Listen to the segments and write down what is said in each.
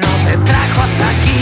no te trajo hasta aquí.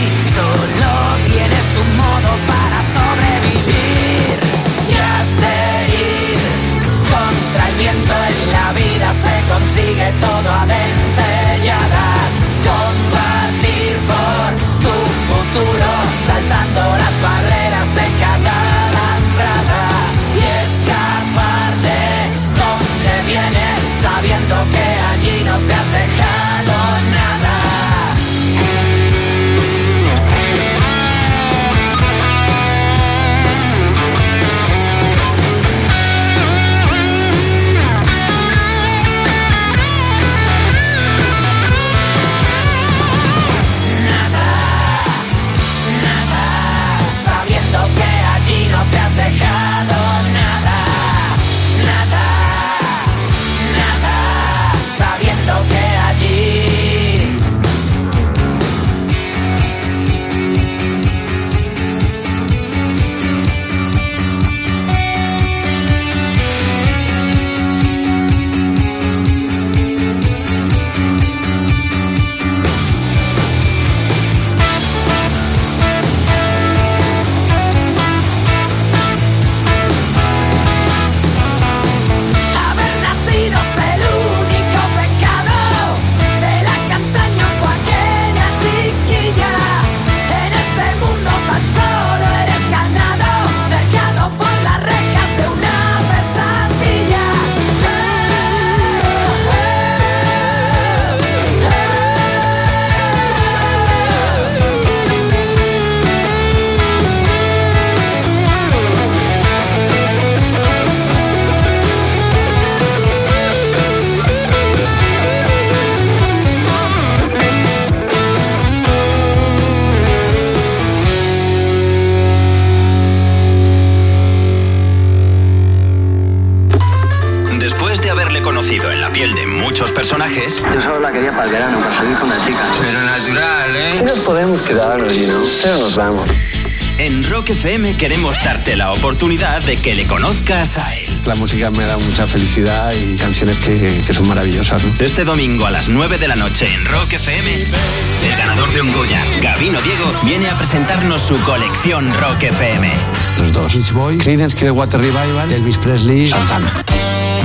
FM queremos darte la oportunidad de que le conozcas a él. La música me da mucha felicidad y canciones que, que son maravillosas. ¿no? Este domingo a las 9 de la noche en Rock FM, el ganador de un Goya, Gabino Diego, viene a presentarnos su colección Rock FM. Los dos. Beach Boys, Creedence Clearwater Revival, Elvis Presley, Santana.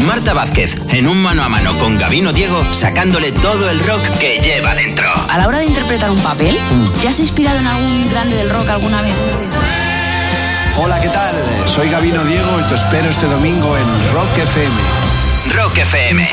Marta Vázquez, en un mano a mano con Gabino Diego, sacándole todo el rock que lleva dentro. A la hora de interpretar un papel, ¿te has inspirado en algún grande del rock alguna vez? Hola, ¿qué tal? Soy Gabino Diego y te espero este domingo en Rock FM. Rock FM.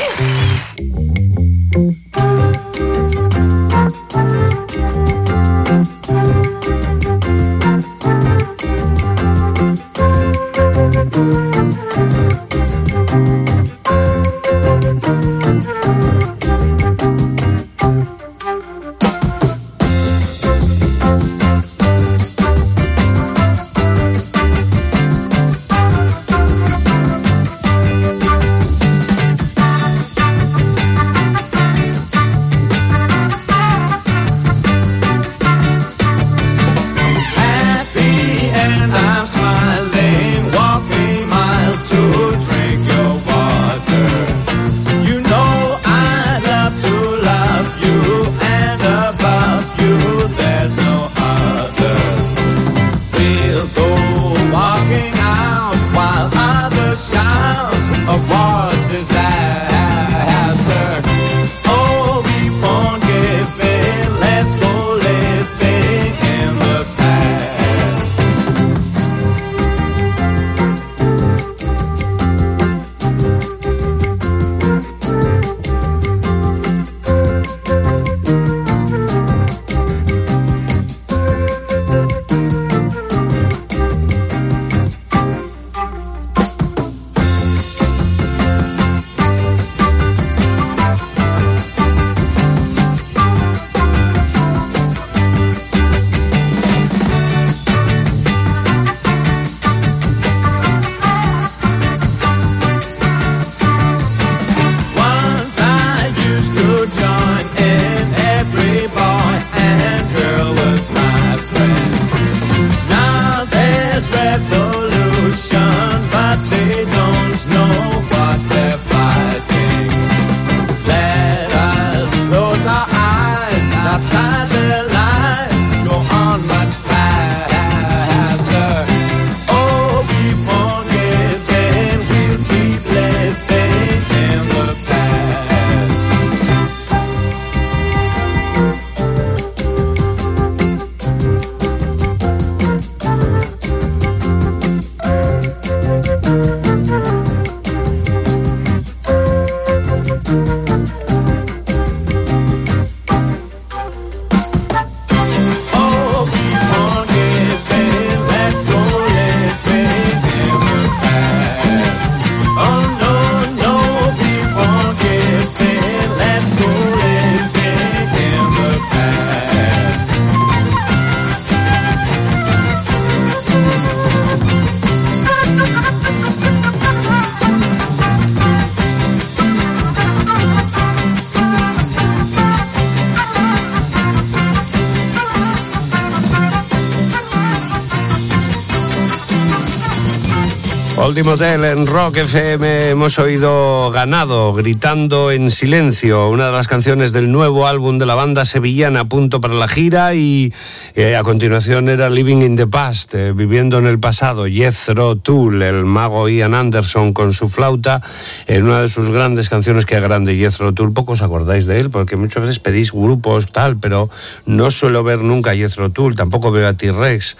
Último Hotel en Rock FM hemos oído Ganado gritando en silencio, una de las canciones del nuevo álbum de la banda sevillana Punto para la gira y eh, a continuación era Living in the Past, eh, viviendo en el pasado, Jethro Tull, el mago Ian Anderson con su flauta, en una de sus grandes canciones que grande Jethro Tull, poco os acordáis de él porque muchas veces pedís grupos tal, pero no suelo ver nunca a Jethro Tull, tampoco veo a T-Rex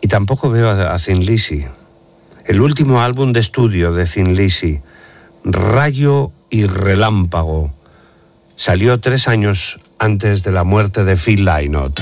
y tampoco veo a Thin Lizzy el último álbum de estudio de Thin Lizzy, Rayo y Relámpago, salió tres años antes de la muerte de Phil Lynott.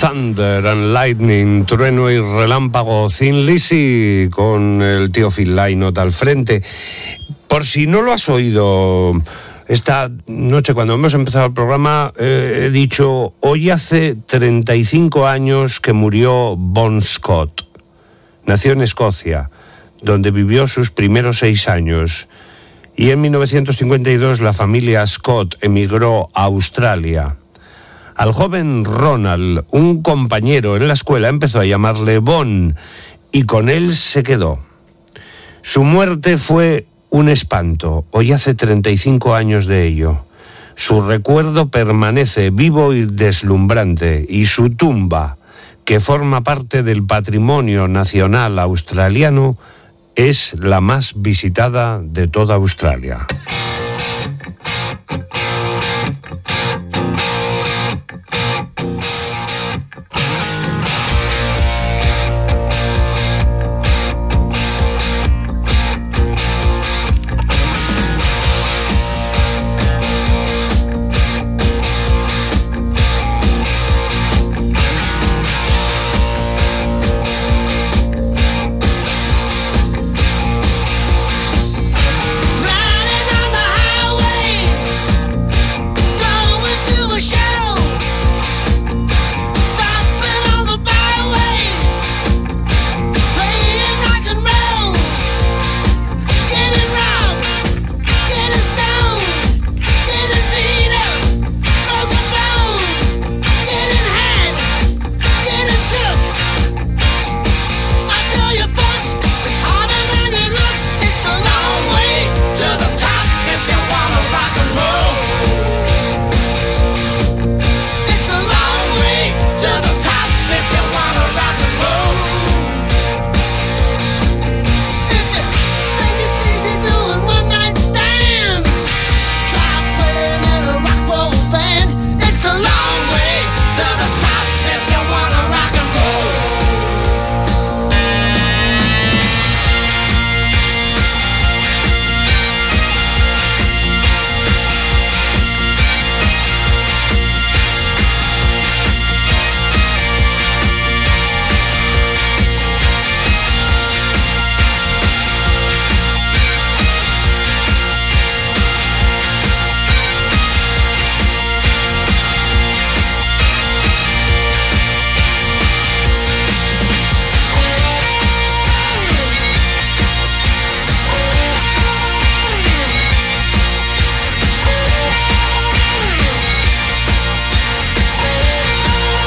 Thunder and Lightning, trueno y relámpago, Thin Lizzy con el tío Phil Lynott al frente. Por si no lo has oído, esta noche cuando hemos empezado el programa eh, he dicho, hoy hace 35 años que murió Bon Scott. Nació en Escocia, donde vivió sus primeros seis años. Y en 1952 la familia Scott emigró a Australia. Al joven Ronald, un compañero en la escuela, empezó a llamarle Bon y con él se quedó. Su muerte fue un espanto, hoy hace 35 años de ello. Su recuerdo permanece vivo y deslumbrante y su tumba, que forma parte del patrimonio nacional australiano, es la más visitada de toda Australia.